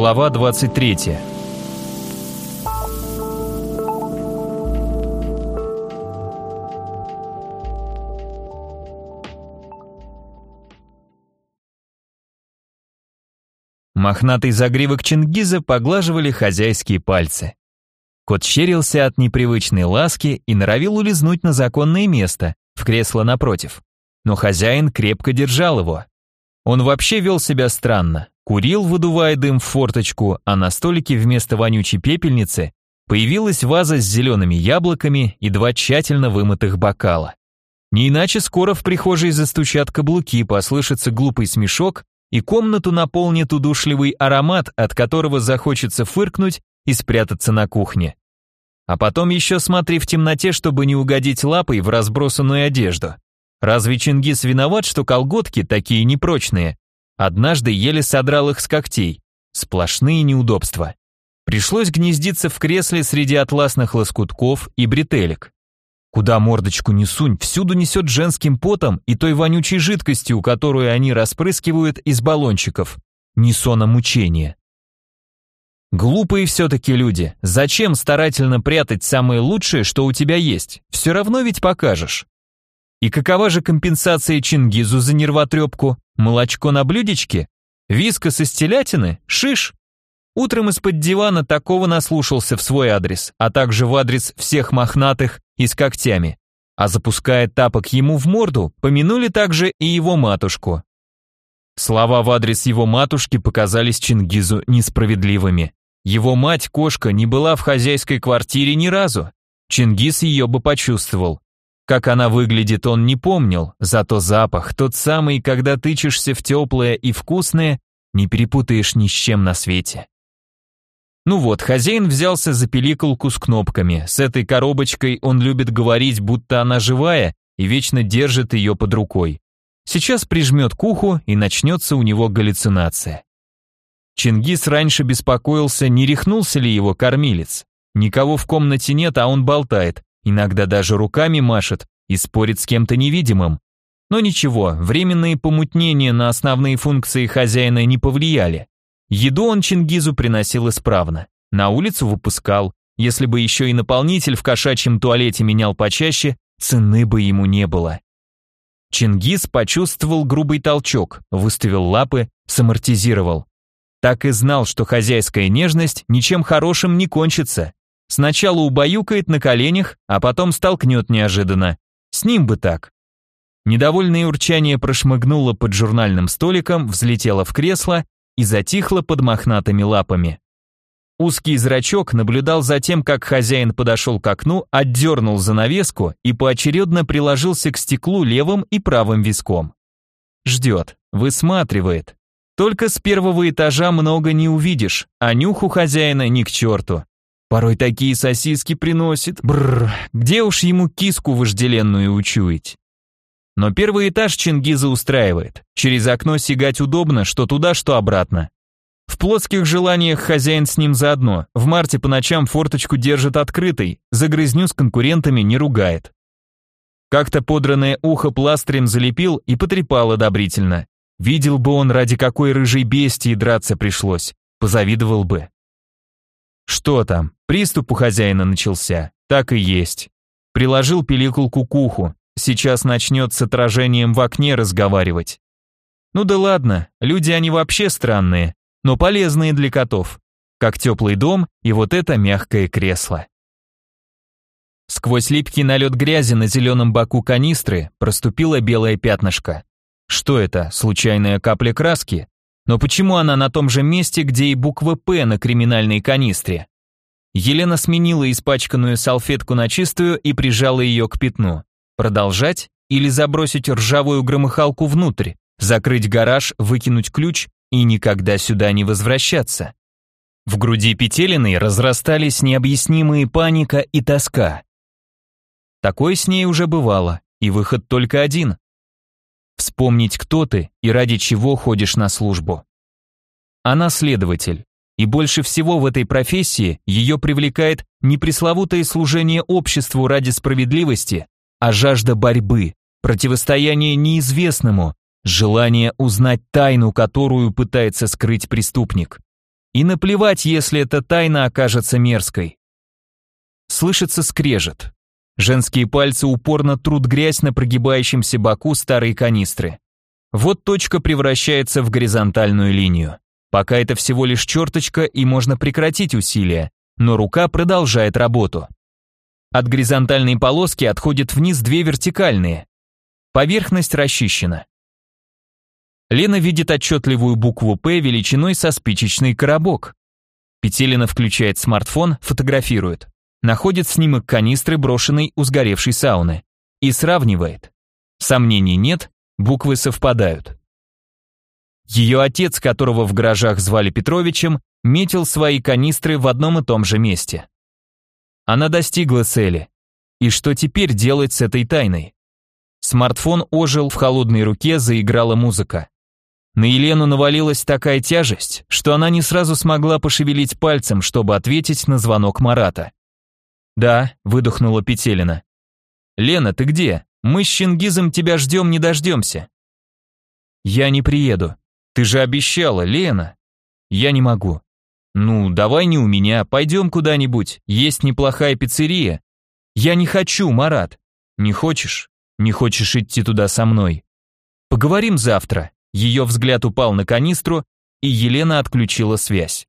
Глава 23. Мохнатый загривок Чингиза поглаживали хозяйские пальцы. Кот щерился от непривычной ласки и норовил улизнуть на законное место, в кресло напротив. Но хозяин крепко держал его. Он вообще вел себя странно, Курил, выдувая дым в форточку, а на столике вместо вонючей пепельницы появилась ваза с зелеными яблоками и два тщательно вымытых бокала. Не иначе скоро в прихожей застучат каблуки, послышится глупый смешок, и комнату наполнит удушливый аромат, от которого захочется фыркнуть и спрятаться на кухне. А потом еще смотри в темноте, чтобы не угодить лапой в разбросанную одежду. Разве Чингис виноват, что колготки такие непрочные, Однажды еле содрал их с когтей. Сплошные неудобства. Пришлось гнездиться в кресле среди атласных лоскутков и бретелек. Куда мордочку не сунь, всюду несет женским потом и той вонючей жидкостью, которую они распрыскивают из баллончиков. Не сон, а мучение. Глупые все-таки люди. Зачем старательно прятать самое лучшее, что у тебя есть? Все равно ведь покажешь. И какова же компенсация Чингизу за нервотрепку? Молочко на блюдечке? Виска со стелятины? Шиш? Утром из-под дивана такого наслушался в свой адрес, а также в адрес всех мохнатых и с когтями. А запуская тапок ему в морду, помянули также и его матушку. Слова в адрес его матушки показались Чингизу несправедливыми. Его мать-кошка не была в хозяйской квартире ни разу. Чингиз ее бы почувствовал. Как она выглядит, он не помнил, зато запах, тот самый, когда тычешься в теплое и вкусное, не перепутаешь ни с чем на свете. Ну вот, хозяин взялся за пиликалку с кнопками. С этой коробочкой он любит говорить, будто она живая, и вечно держит ее под рукой. Сейчас прижмет к уху, и начнется у него галлюцинация. Чингис раньше беспокоился, не рехнулся ли его кормилец. Никого в комнате нет, а он болтает. Иногда даже руками машет и спорит с кем-то невидимым. Но ничего, временные помутнения на основные функции хозяина не повлияли. Еду он Чингизу приносил исправно. На улицу выпускал. Если бы еще и наполнитель в кошачьем туалете менял почаще, цены бы ему не было. Чингис почувствовал грубый толчок, выставил лапы, самортизировал. Так и знал, что хозяйская нежность ничем хорошим не кончится. Сначала убаюкает на коленях, а потом столкнет неожиданно. С ним бы так. Недовольное урчание прошмыгнуло под журнальным столиком, взлетело в кресло и затихло под мохнатыми лапами. Узкий зрачок наблюдал за тем, как хозяин подошел к окну, отдернул занавеску и поочередно приложился к стеклу левым и правым виском. Ждет, высматривает. Только с первого этажа много не увидишь, а нюх у хозяина ни к черту. Порой такие сосиски приносит. Бррр, где уж ему киску вожделенную учуять? Но первый этаж Чингиза устраивает. Через окно сигать удобно, что туда, что обратно. В плотских желаниях хозяин с ним заодно. В марте по ночам форточку держит открытой, загрызню с конкурентами не ругает. Как-то подранное ухо пластырем залепил и потрепал одобрительно. Видел бы он, ради какой рыжей бестии драться пришлось. Позавидовал бы. Что там? Приступ у хозяина начался. Так и есть. Приложил пиликулку к уху. Сейчас начнет с отражением в окне разговаривать. Ну да ладно, люди они вообще странные, но полезные для котов. Как теплый дом и вот это мягкое кресло. Сквозь липкий налет грязи на зеленом боку канистры проступило белое пятнышко. Что это, случайная капля краски? Но почему она на том же месте, где и буква «П» на криминальной канистре? Елена сменила испачканную салфетку на чистую и прижала ее к пятну. Продолжать или забросить ржавую громыхалку внутрь, закрыть гараж, выкинуть ключ и никогда сюда не возвращаться? В груди Петелиной разрастались необъяснимые паника и тоска. Такое с ней уже бывало, и выход только один Вспомнить, кто ты и ради чего ходишь на службу. Она следователь, и больше всего в этой профессии ее привлекает не пресловутое служение обществу ради справедливости, а жажда борьбы, противостояние неизвестному, желание узнать тайну, которую пытается скрыть преступник. И наплевать, если эта тайна окажется мерзкой. Слышится скрежет. Женские пальцы упорно трут грязь на прогибающемся боку старой канистры. Вот точка превращается в горизонтальную линию. Пока это всего лишь черточка и можно прекратить усилия, но рука продолжает работу. От горизонтальной полоски отходят вниз две вертикальные. Поверхность расчищена. Лена видит отчетливую букву «П» величиной со спичечный коробок. Петелина включает смартфон, фотографирует. Находит снимок канистры, брошенной у сгоревшей сауны. И сравнивает. Сомнений нет, буквы совпадают. Ее отец, которого в гаражах звали Петровичем, метил свои канистры в одном и том же месте. Она достигла цели. И что теперь делать с этой тайной? Смартфон ожил, в холодной руке заиграла музыка. На Елену навалилась такая тяжесть, что она не сразу смогла пошевелить пальцем, чтобы ответить на звонок Марата. «Да», — выдохнула Петелина. «Лена, ты где? Мы с Чингизом тебя ждем, не дождемся». «Я не приеду», ты же обещала, Лена. Я не могу. Ну, давай не у меня, пойдем куда-нибудь. Есть неплохая пиццерия. Я не хочу, Марат. Не хочешь? Не хочешь идти туда со мной? Поговорим завтра. Ее взгляд упал на канистру, и Елена отключила связь.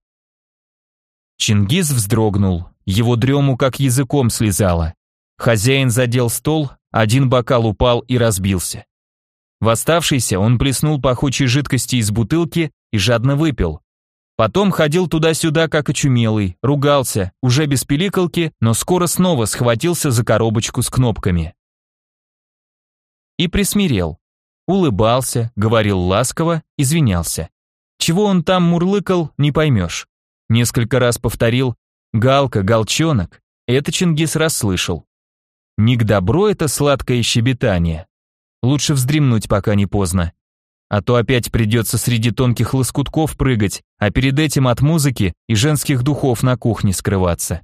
Чингис вздрогнул, его дрему как языком слезало. Хозяин задел стол, один бокал упал и разбился. В оставшийся он плеснул пахучей жидкости из бутылки и жадно выпил. Потом ходил туда-сюда как очумелый, ругался, уже без пиликалки, но скоро снова схватился за коробочку с кнопками. И присмирел. Улыбался, говорил ласково, извинялся. Чего он там мурлыкал, не поймешь. Несколько раз повторил «Галка, галчонок». Это Чингис расслышал. Не к добру это сладкое щебетание. Лучше вздремнуть, пока не поздно. А то опять придется среди тонких лоскутков прыгать, а перед этим от музыки и женских духов на кухне скрываться.